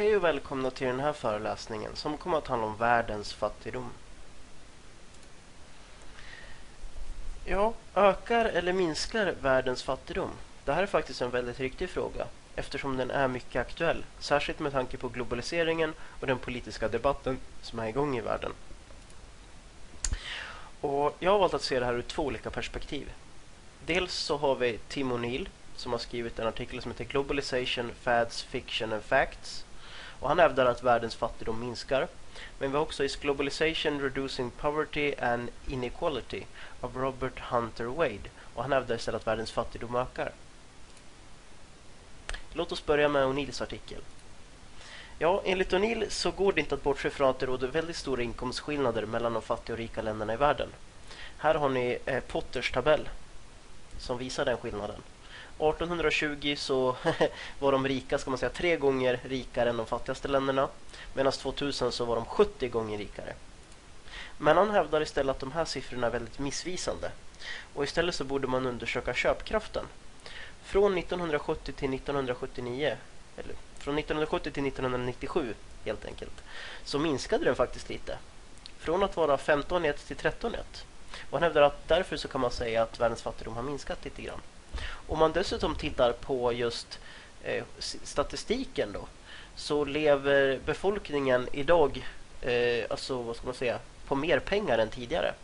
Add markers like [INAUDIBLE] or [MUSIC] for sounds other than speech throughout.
Hej och välkomna till den här föreläsningen som kommer att handla om världens fattigdom. Ja, ökar eller minskar världens fattigdom? Det här är faktiskt en väldigt riktig fråga eftersom den är mycket aktuell, särskilt med tanke på globaliseringen och den politiska debatten som är igång i världen. Och jag har valt att se det här ur två olika perspektiv. Dels så har vi Tim O'Neill som har skrivit en artikel som heter Globalization, Fads, Fiction and Facts och han hävdar att världens fattigdom minskar. Men vi har också Is Globalization Reducing Poverty and Inequality av Robert Hunter Wade. Och han hävdar istället att världens fattigdom ökar. Låt oss börja med O'Neills artikel. Ja, enligt O'Neill så går det inte att bortse från att det råder väldigt stora inkomstskillnader mellan de fattiga och rika länderna i världen. Här har ni eh, Potters tabell som visar den skillnaden. 1820 så [LAUGHS] var de rika, ska man säga, tre gånger rikare än de fattigaste länderna. Medan 2000 så var de 70 gånger rikare. Men han hävdar istället att de här siffrorna är väldigt missvisande. Och istället så borde man undersöka köpkraften. Från 1970 till 1979, eller från 1970 till 1997 helt enkelt, så minskade den faktiskt lite. Från att vara 15 till 13 Och han hävdar att därför så kan man säga att världens fattigdom har minskat lite grann. Om man dessutom tittar på just eh, statistiken då så lever befolkningen idag eh, alltså vad ska man säga på mer pengar än tidigare.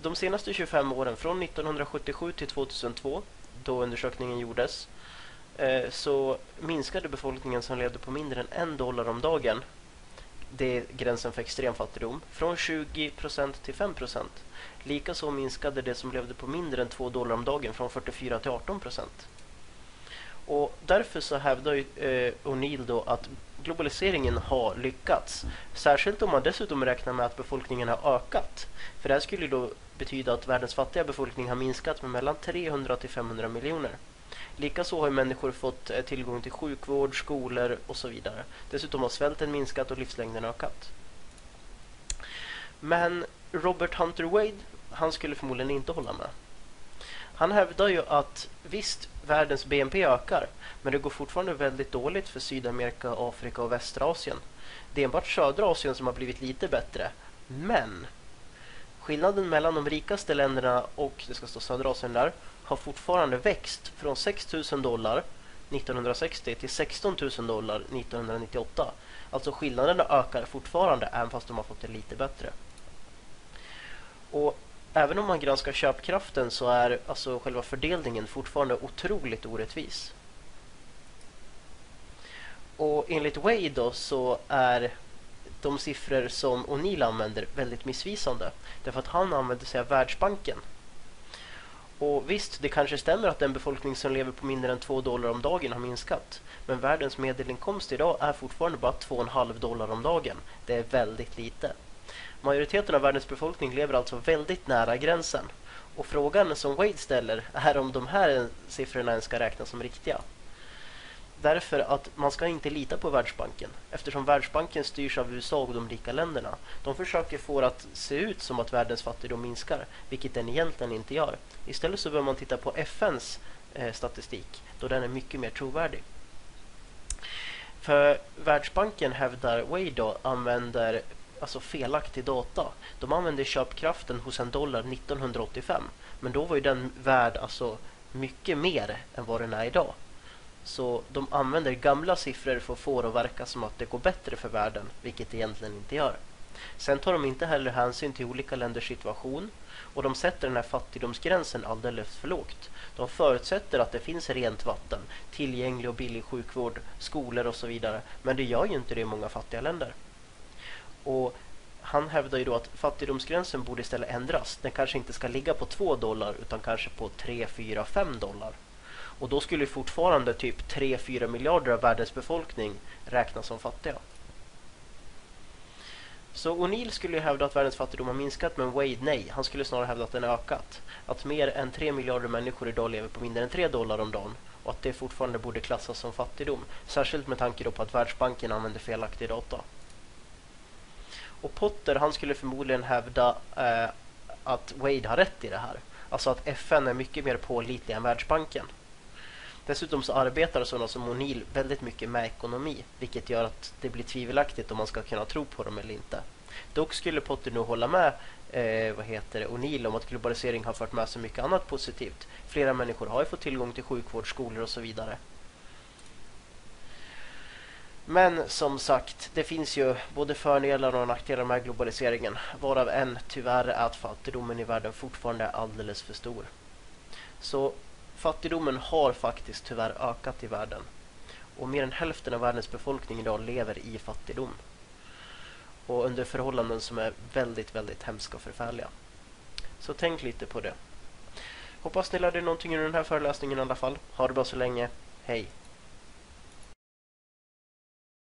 De senaste 25 åren från 1977 till 2002 då undersökningen gjordes eh, så minskade befolkningen som levde på mindre än en dollar om dagen det är gränsen för extrem fattigdom, från 20% till 5%. Likaså minskade det som levde på mindre än 2 dollar om dagen från 44 till 18%. Och därför så hävdar ju, eh, O'Neill då att globaliseringen har lyckats. Särskilt om man dessutom räknar med att befolkningen har ökat. För det här skulle då betyda att världens fattiga befolkning har minskat med mellan 300 till 500 miljoner. Likaså har människor fått eh, tillgång till sjukvård, skolor och så vidare. Dessutom har svälten minskat och livslängden ökat. Men Robert Hunter Wade, han skulle förmodligen inte hålla med. Han hävdar ju att visst, världens BNP ökar, men det går fortfarande väldigt dåligt för Sydamerika, Afrika och västra Asien. Det är enbart södra Asien som har blivit lite bättre. Men skillnaden mellan de rikaste länderna och, det ska stå södra Asien där, har fortfarande växt från 6 000 dollar 1960 till 16 000 dollar 1998. Alltså skillnaderna ökar fortfarande även fast de har fått det lite bättre. Och även om man granskar köpkraften så är alltså själva fördelningen fortfarande otroligt orättvis. Och enligt Wade då så är de siffror som O'Neill använder väldigt missvisande. Därför att han använder sig av Världsbanken och visst, det kanske stämmer att den befolkning som lever på mindre än 2 dollar om dagen har minskat. Men världens medelinkomst idag är fortfarande bara 2,5 dollar om dagen. Det är väldigt lite. Majoriteten av världens befolkning lever alltså väldigt nära gränsen. Och frågan som Wade ställer är om de här siffrorna ens ska räknas som riktiga. Därför att man ska inte lita på Världsbanken eftersom Världsbanken styrs av USA och de rika länderna. De försöker få det att se ut som att världens fattigdom minskar, vilket den egentligen inte gör. Istället så bör man titta på FNs eh, statistik, då den är mycket mer trovärdig. För Världsbanken hävdar Wade använder alltså felaktig data. De använder köpkraften hos en dollar 1985, men då var ju den värd alltså mycket mer än vad den är idag. Så de använder gamla siffror för att få det att verka som att det går bättre för världen, vilket det egentligen inte gör. Sen tar de inte heller hänsyn till olika länders situation och de sätter den här fattigdomsgränsen alldeles för lågt. De förutsätter att det finns rent vatten, tillgänglig och billig sjukvård, skolor och så vidare. Men det gör ju inte det i många fattiga länder. Och han hävdar ju då att fattigdomsgränsen borde istället ändras. Den kanske inte ska ligga på 2 dollar utan kanske på 3, 4, 5 dollar. Och då skulle fortfarande typ 3-4 miljarder av världens befolkning räknas som fattiga. Så O'Neill skulle ju hävda att världens fattigdom har minskat, men Wade nej. Han skulle snarare hävda att den har ökat. Att mer än 3 miljarder människor idag lever på mindre än 3 dollar om dagen. Och att det fortfarande borde klassas som fattigdom. Särskilt med tanke på att Världsbanken använder felaktig data. Och Potter han skulle förmodligen hävda eh, att Wade har rätt i det här. Alltså att FN är mycket mer pålitlig än Världsbanken. Dessutom så arbetar sådana som O'Neill väldigt mycket med ekonomi, vilket gör att det blir tvivelaktigt om man ska kunna tro på dem eller inte. Dock skulle Potter nog hålla med eh, vad heter det, O'Neill om att globalisering har fört med sig mycket annat positivt. Flera människor har ju fått tillgång till sjukvård, skolor och så vidare. Men som sagt, det finns ju både fördelar och nackdelar med globaliseringen. Varav en tyvärr är att fattigdomen i världen fortfarande är alldeles för stor. Så fattigdomen har faktiskt tyvärr ökat i världen. Och mer än hälften av världens befolkning idag lever i fattigdom. Och under förhållanden som är väldigt, väldigt hemska och förfärliga. Så tänk lite på det. Hoppas ni lärde er någonting ur den här föreläsningen i alla fall. Ha det bra så länge. Hej!